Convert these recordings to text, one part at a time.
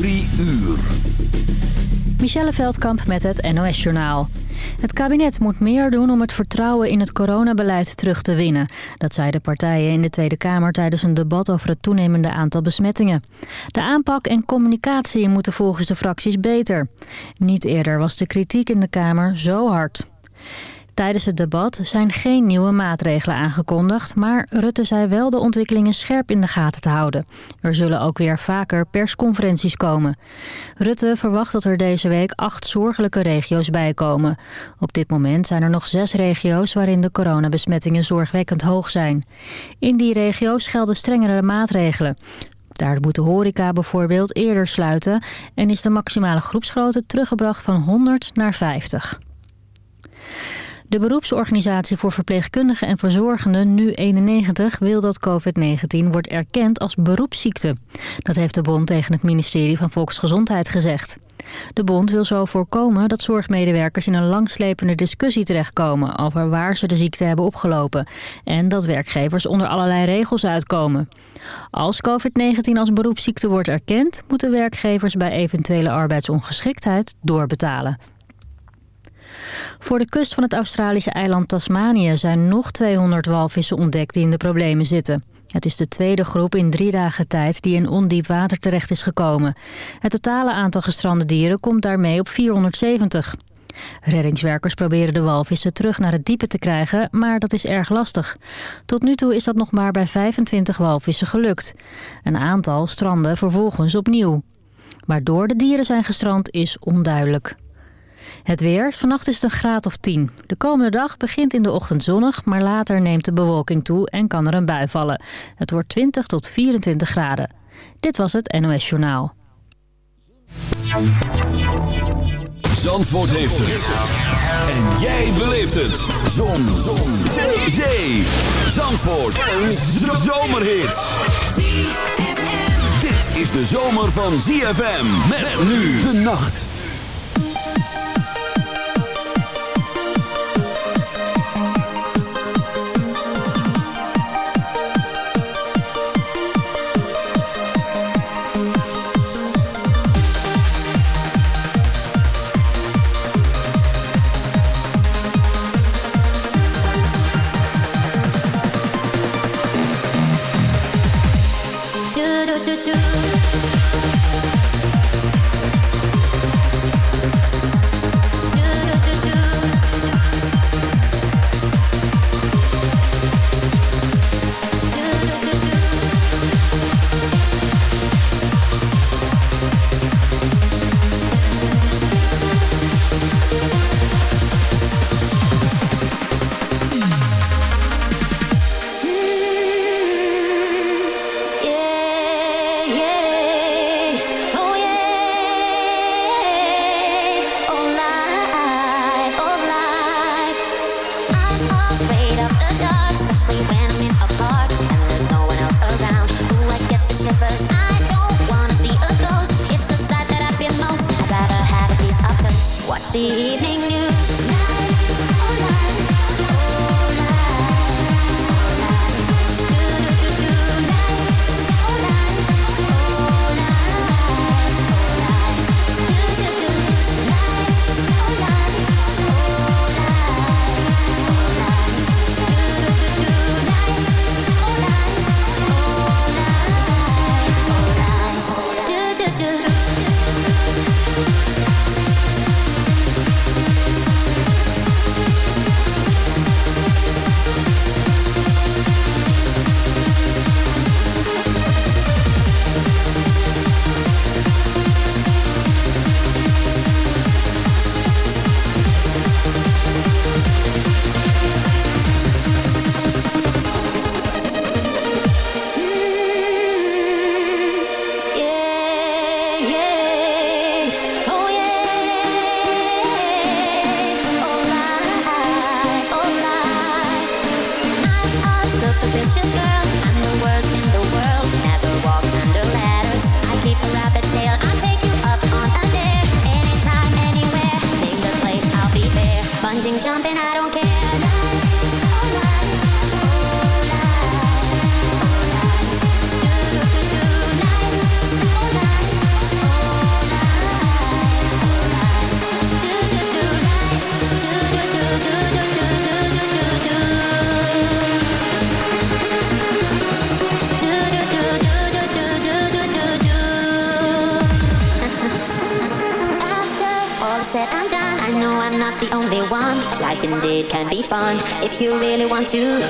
Drie uur. Michelle Veldkamp met het NOS-journaal. Het kabinet moet meer doen om het vertrouwen in het coronabeleid terug te winnen. Dat zeiden partijen in de Tweede Kamer tijdens een debat over het toenemende aantal besmettingen. De aanpak en communicatie moeten volgens de fracties beter. Niet eerder was de kritiek in de Kamer zo hard. Tijdens het debat zijn geen nieuwe maatregelen aangekondigd... maar Rutte zei wel de ontwikkelingen scherp in de gaten te houden. Er zullen ook weer vaker persconferenties komen. Rutte verwacht dat er deze week acht zorgelijke regio's bijkomen. Op dit moment zijn er nog zes regio's waarin de coronabesmettingen zorgwekkend hoog zijn. In die regio's gelden strengere maatregelen. Daar moet de horeca bijvoorbeeld eerder sluiten... en is de maximale groepsgrootte teruggebracht van 100 naar 50. De beroepsorganisatie voor verpleegkundigen en verzorgenden, nu 91, wil dat COVID-19 wordt erkend als beroepsziekte. Dat heeft de bond tegen het ministerie van Volksgezondheid gezegd. De bond wil zo voorkomen dat zorgmedewerkers in een langslepende discussie terechtkomen over waar ze de ziekte hebben opgelopen en dat werkgevers onder allerlei regels uitkomen. Als COVID-19 als beroepsziekte wordt erkend, moeten werkgevers bij eventuele arbeidsongeschiktheid doorbetalen. Voor de kust van het Australische eiland Tasmanië zijn nog 200 walvissen ontdekt die in de problemen zitten. Het is de tweede groep in drie dagen tijd die in ondiep water terecht is gekomen. Het totale aantal gestrande dieren komt daarmee op 470. Reddingswerkers proberen de walvissen terug naar het diepe te krijgen, maar dat is erg lastig. Tot nu toe is dat nog maar bij 25 walvissen gelukt. Een aantal stranden vervolgens opnieuw. Waardoor de dieren zijn gestrand is onduidelijk. Het weer. Vannacht is het een graad of 10. De komende dag begint in de ochtend zonnig, maar later neemt de bewolking toe en kan er een bui vallen. Het wordt 20 tot 24 graden. Dit was het NOS Journaal. Zandvoort heeft het. En jij beleeft het. Zon. Zon. Zee. Zee. Zandvoort. Een zomerhit. Dit is de zomer van ZFM. Met nu de nacht. if you really want to.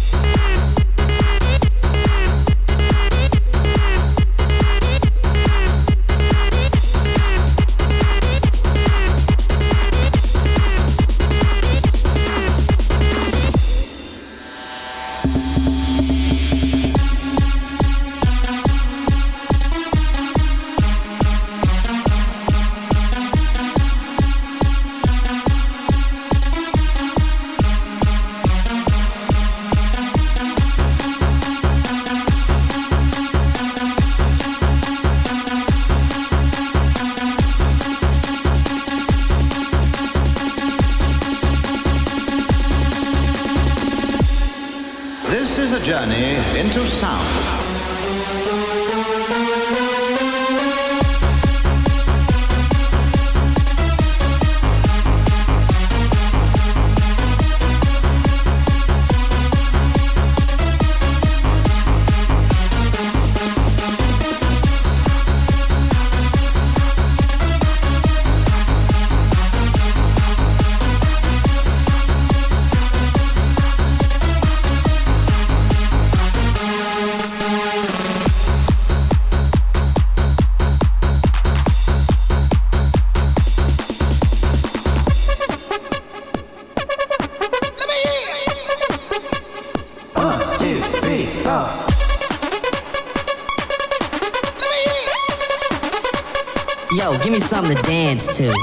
too.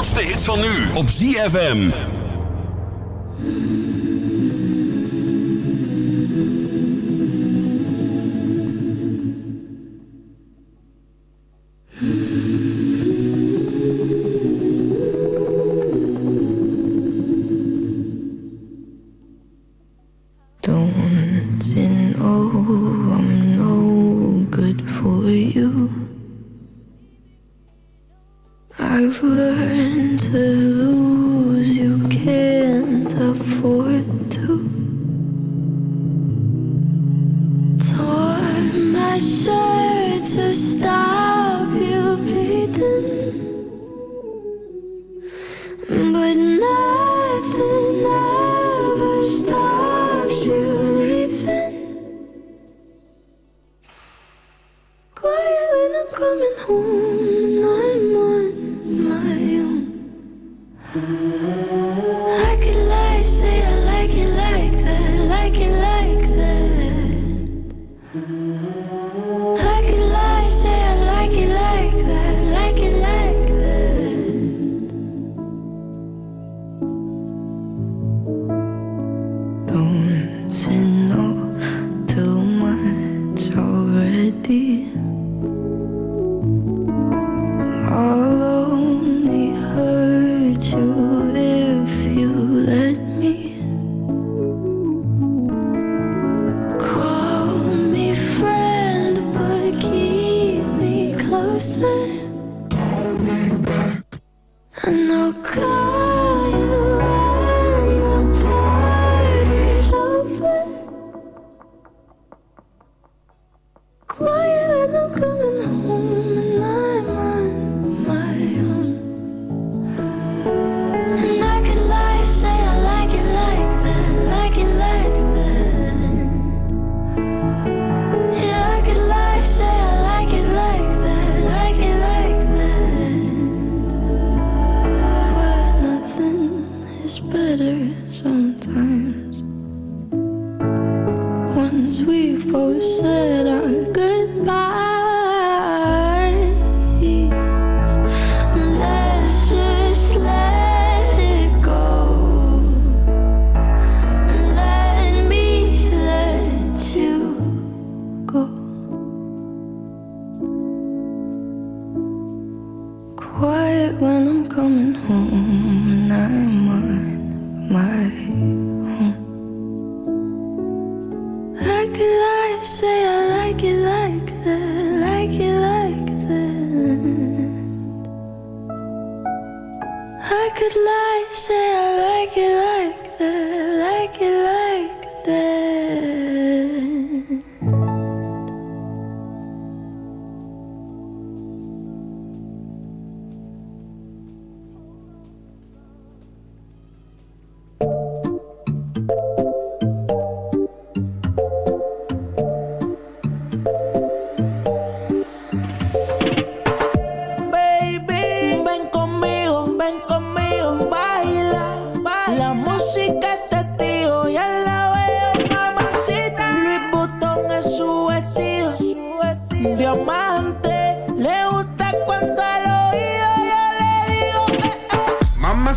Grootste hits van nu op ZFM. quiet.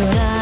Music,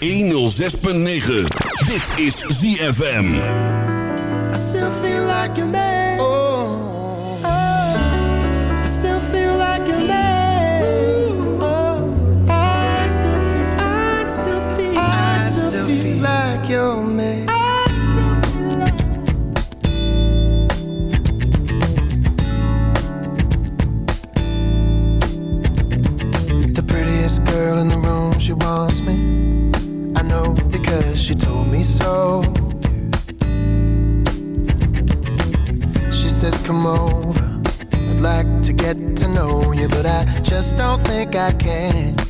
106.9. Dit is ZFM. cause she told me so. She says, Come over, I'd like to get to know you, but I just don't think I can.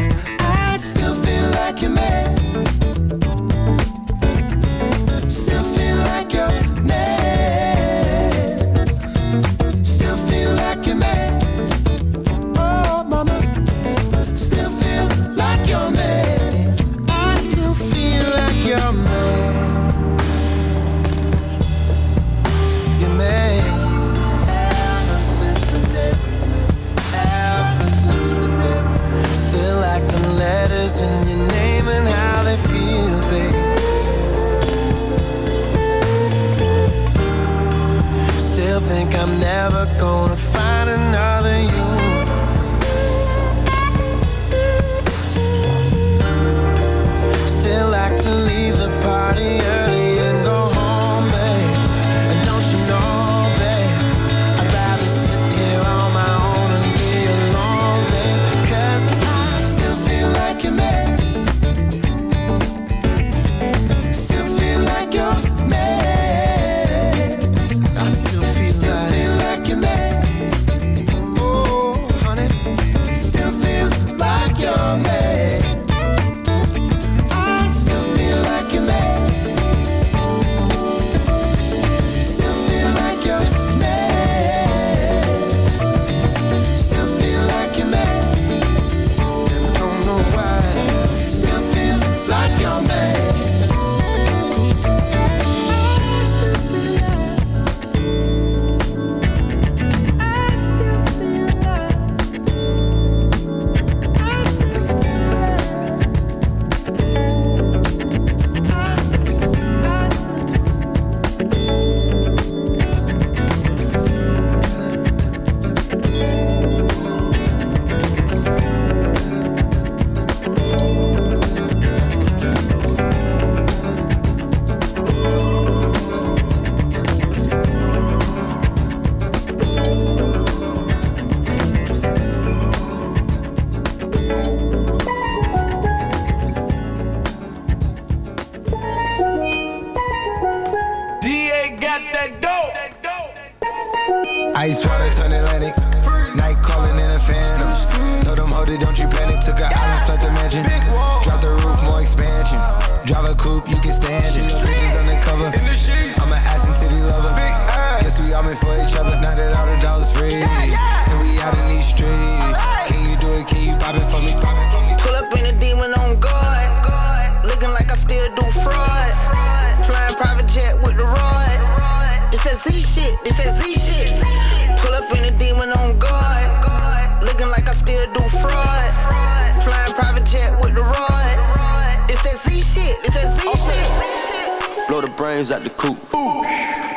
frames at the coop.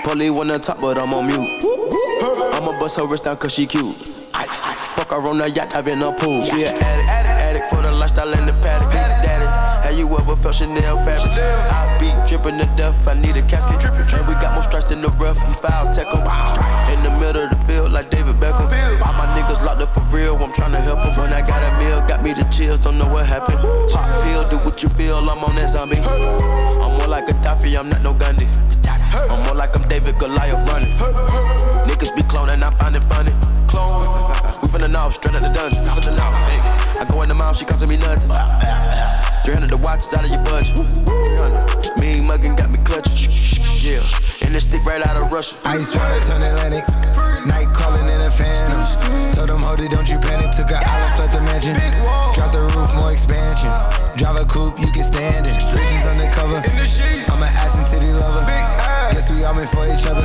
Polly wanna top, but I'm on mute. I'ma bust her wrist down cause she cute. Ice, ice. Fuck her on the yacht, I've been a pool. She an addict, addict, addict for the lifestyle and the paddock. Daddy, how you ever felt Chanel fabric? I be dripping to death, I need a casket. And we got more strikes in the rough, we foul tech em. In the middle niggas locked up for real, I'm trying to help them. When I got a meal, got me the chills, don't know what happened. Pop pill, do what you feel, I'm on that zombie. I'm more like a Daffy, I'm not no Gandhi. I'm more like I'm David Goliath running. Niggas be cloning, I find it funny. Clone. We finna know, straight out the dungeon. I go in the mouth, she costing me nothing. 300 the watches out of your budget. 300. Mean muggin' got me clutching. Yeah, and this stick right out of Russia. Ice water turn Atlantic. Night calling in a phantom. Told them, hold it, don't you panic. Took a island, left the mansion. Drop the roof, more expansion. Drive a coupe, you can stand it. Bridges undercover. I'm an ass and titty lover. Guess we all meant for each other.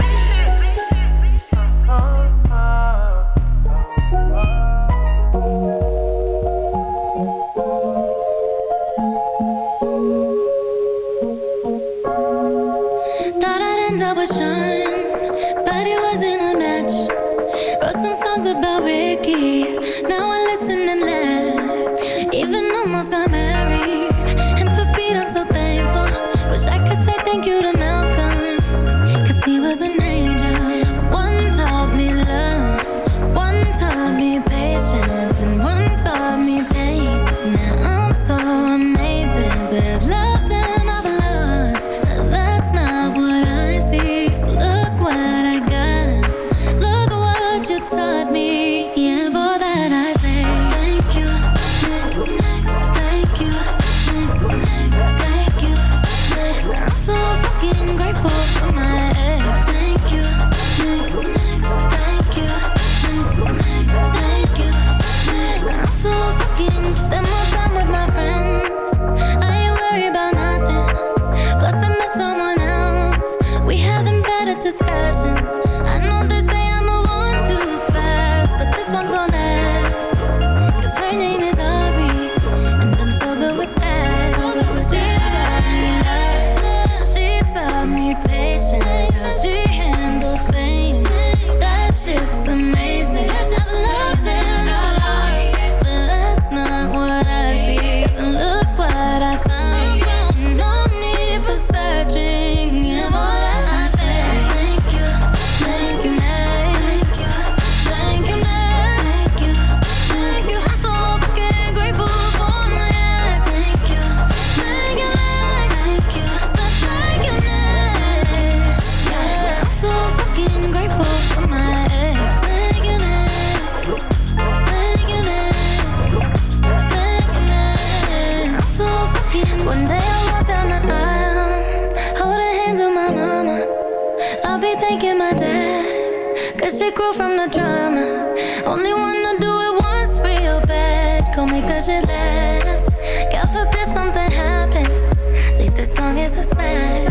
But it wasn't a match. Wrote some songs about Ricky, cause she grew from the drama. Only wanna do it once real bad, gon' make that shit last. God forbid something happens, at least this song is a smash.